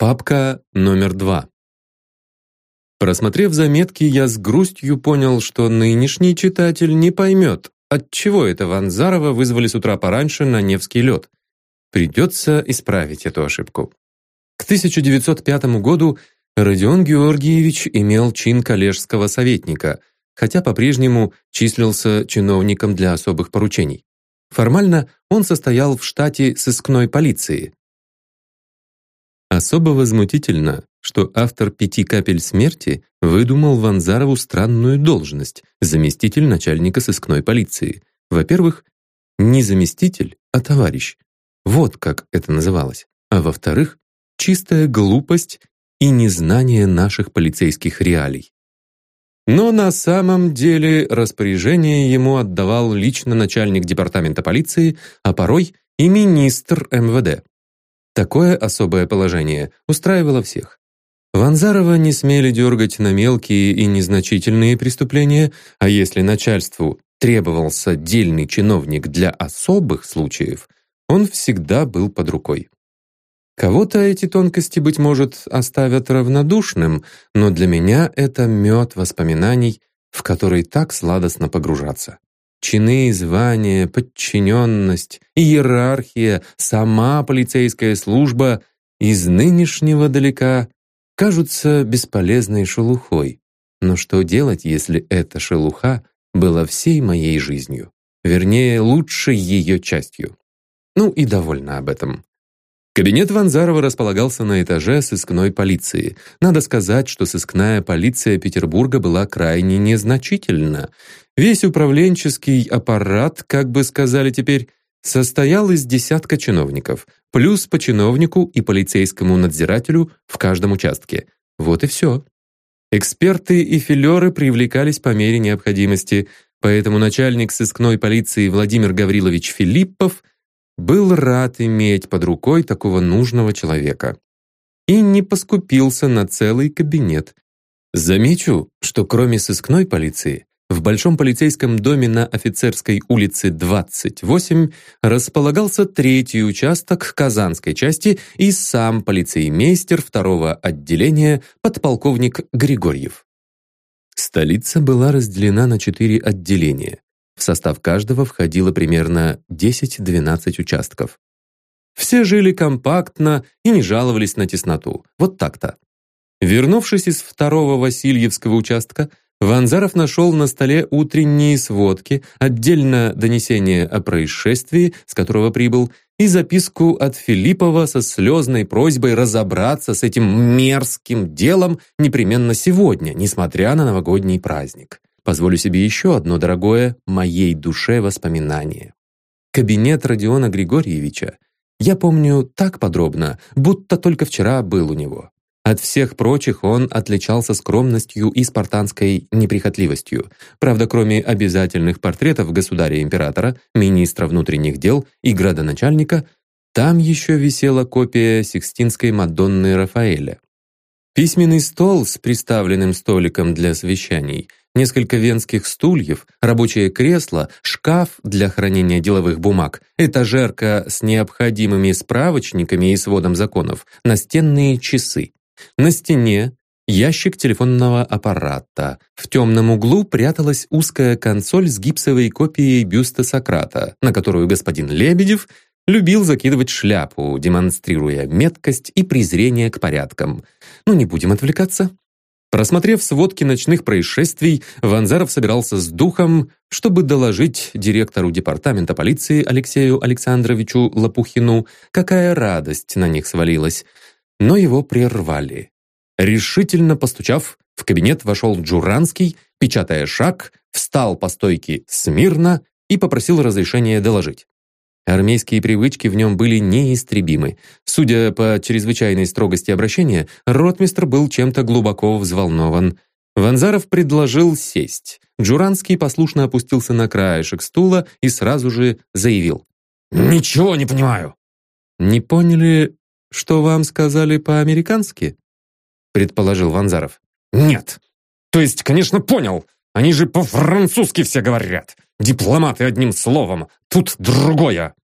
Папка номер два. Просмотрев заметки, я с грустью понял, что нынешний читатель не поймет, отчего это Ванзарова вызвали с утра пораньше на Невский лед. Придется исправить эту ошибку. К 1905 году Родион Георгиевич имел чин коллежского советника, хотя по-прежнему числился чиновником для особых поручений. Формально он состоял в штате сыскной полиции, Особо возмутительно, что автор «Пяти капель смерти» выдумал Ванзарову странную должность – заместитель начальника сыскной полиции. Во-первых, не заместитель, а товарищ. Вот как это называлось. А во-вторых, чистая глупость и незнание наших полицейских реалий. Но на самом деле распоряжение ему отдавал лично начальник департамента полиции, а порой и министр МВД. Такое особое положение устраивало всех. Ванзарова не смели дергать на мелкие и незначительные преступления, а если начальству требовался дельный чиновник для особых случаев, он всегда был под рукой. Кого-то эти тонкости, быть может, оставят равнодушным, но для меня это мед воспоминаний, в который так сладостно погружаться. Чины, звания, подчиненность, иерархия, сама полицейская служба из нынешнего далека кажутся бесполезной шелухой. Но что делать, если эта шелуха была всей моей жизнью? Вернее, лучшей ее частью. Ну и довольна об этом. Кабинет Ванзарова располагался на этаже сыскной полиции. Надо сказать, что сыскная полиция Петербурга была крайне незначительна. Весь управленческий аппарат, как бы сказали теперь, состоял из десятка чиновников, плюс по чиновнику и полицейскому надзирателю в каждом участке. Вот и все. Эксперты и филеры привлекались по мере необходимости, поэтому начальник сыскной полиции Владимир Гаврилович Филиппов – был рад иметь под рукой такого нужного человека. И не поскупился на целый кабинет. Замечу, что кроме сыскной полиции, в Большом полицейском доме на Офицерской улице 28 располагался третий участок Казанской части и сам полицеймейстер второго отделения подполковник Григорьев. Столица была разделена на четыре отделения. В состав каждого входило примерно 10-12 участков. Все жили компактно и не жаловались на тесноту. Вот так-то. Вернувшись из второго Васильевского участка, Ванзаров нашел на столе утренние сводки, отдельно донесение о происшествии, с которого прибыл, и записку от Филиппова со слезной просьбой разобраться с этим мерзким делом непременно сегодня, несмотря на новогодний праздник. Позволю себе еще одно дорогое моей душе воспоминание. Кабинет Родиона Григорьевича я помню так подробно, будто только вчера был у него. От всех прочих он отличался скромностью и спартанской неприхотливостью. Правда, кроме обязательных портретов государя-императора, министра внутренних дел и градоначальника, там еще висела копия Сикстинской Мадонны Рафаэля. Письменный стол с приставленным столиком для совещаний несколько венских стульев, рабочее кресло, шкаф для хранения деловых бумаг, этажерка с необходимыми справочниками и сводом законов, настенные часы. На стене ящик телефонного аппарата. В темном углу пряталась узкая консоль с гипсовой копией бюста Сократа, на которую господин Лебедев любил закидывать шляпу, демонстрируя меткость и презрение к порядкам. Ну, не будем отвлекаться. Просмотрев сводки ночных происшествий, Ванзаров собирался с духом, чтобы доложить директору департамента полиции Алексею Александровичу Лопухину, какая радость на них свалилась. Но его прервали. Решительно постучав, в кабинет вошел Джуранский, печатая шаг, встал по стойке смирно и попросил разрешения доложить. Армейские привычки в нем были неистребимы. Судя по чрезвычайной строгости обращения, ротмистр был чем-то глубоко взволнован. Ванзаров предложил сесть. Джуранский послушно опустился на краешек стула и сразу же заявил. «Ничего не понимаю». «Не поняли, что вам сказали по-американски?» предположил Ванзаров. «Нет. То есть, конечно, понял. Они же по-французски все говорят. Дипломаты одним словом. Тут другое.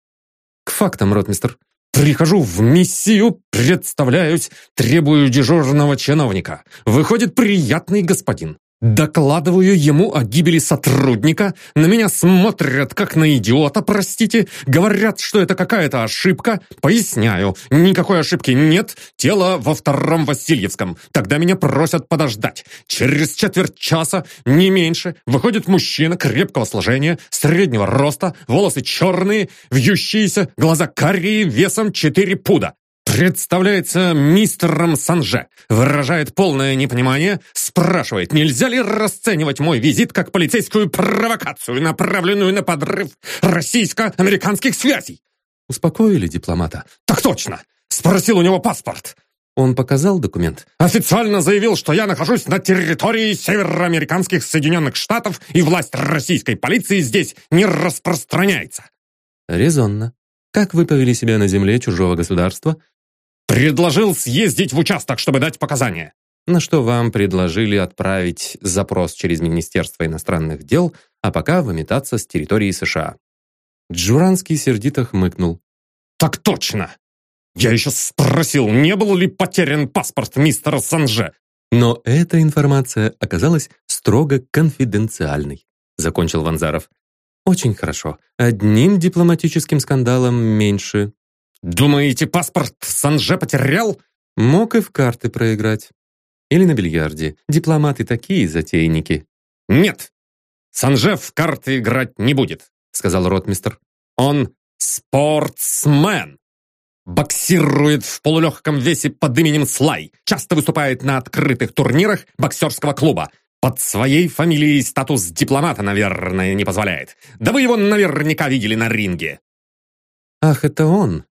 К фактам, ротмистр. Прихожу в миссию, представляюсь, требую дежурного чиновника. Выходит приятный господин. Докладываю ему о гибели сотрудника, на меня смотрят как на идиота, простите, говорят, что это какая-то ошибка. Поясняю, никакой ошибки нет, тело во втором Васильевском. Тогда меня просят подождать. Через четверть часа, не меньше, выходит мужчина крепкого сложения, среднего роста, волосы черные, вьющиеся, глаза карие, весом 4 пуда. Представляется мистером Санже, выражает полное непонимание, спрашивает, нельзя ли расценивать мой визит как полицейскую провокацию, направленную на подрыв российско-американских связей. Успокоили дипломата. Так точно! Спросил у него паспорт. Он показал документ? Официально заявил, что я нахожусь на территории североамериканских Соединенных Штатов и власть российской полиции здесь не распространяется. Резонно. Как вы повели себя на земле чужого государства? Предложил съездить в участок, чтобы дать показания. На что вам предложили отправить запрос через Министерство иностранных дел, а пока выметаться с территории США. Джуранский сердито хмыкнул. «Так точно! Я еще спросил, не был ли потерян паспорт мистера Санже?» Но эта информация оказалась строго конфиденциальной, закончил Ванзаров. Очень хорошо. Одним дипломатическим скандалом меньше. «Думаете, паспорт Санже потерял?» Мог и в карты проиграть. Или на бильярде. Дипломаты такие затейники. «Нет, Санже в карты играть не будет», сказал ротмистр. «Он спортсмен. Боксирует в полулегком весе под именем Слай. Часто выступает на открытых турнирах боксерского клуба. Под своей фамилией статус дипломата, наверное, не позволяет. Да вы его наверняка видели на ринге». «Ах, это он!»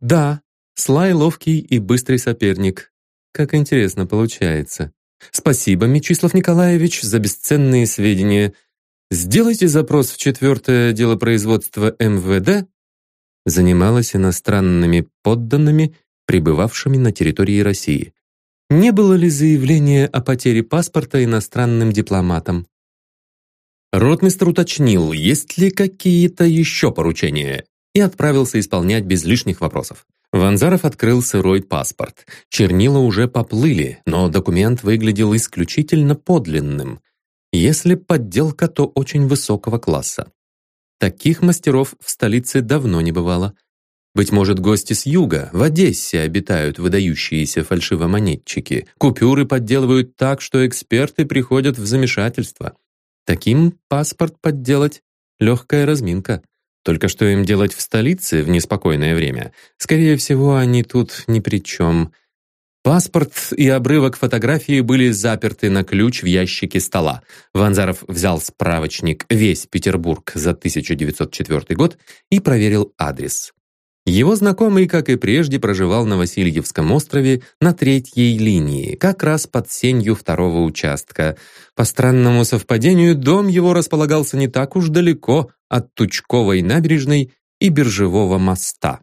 Да, Слай ловкий и быстрый соперник. Как интересно получается. Спасибо, Мечислав Николаевич, за бесценные сведения. Сделайте запрос в четвертое дело производства МВД. Занималась иностранными подданными, пребывавшими на территории России. Не было ли заявления о потере паспорта иностранным дипломатам? Ротмистр уточнил, есть ли какие-то еще поручения и отправился исполнять без лишних вопросов. Ванзаров открыл сырой паспорт. Чернила уже поплыли, но документ выглядел исключительно подлинным. Если подделка, то очень высокого класса. Таких мастеров в столице давно не бывало. Быть может, гости с юга, в Одессе обитают выдающиеся фальшивомонетчики. Купюры подделывают так, что эксперты приходят в замешательство. Таким паспорт подделать — легкая разминка. Только что им делать в столице в неспокойное время? Скорее всего, они тут ни при чем. Паспорт и обрывок фотографии были заперты на ключ в ящике стола. Ванзаров взял справочник «Весь Петербург» за 1904 год и проверил адрес. Его знакомый, как и прежде, проживал на Васильевском острове на третьей линии, как раз под сенью второго участка. По странному совпадению, дом его располагался не так уж далеко от Тучковой набережной и Биржевого моста.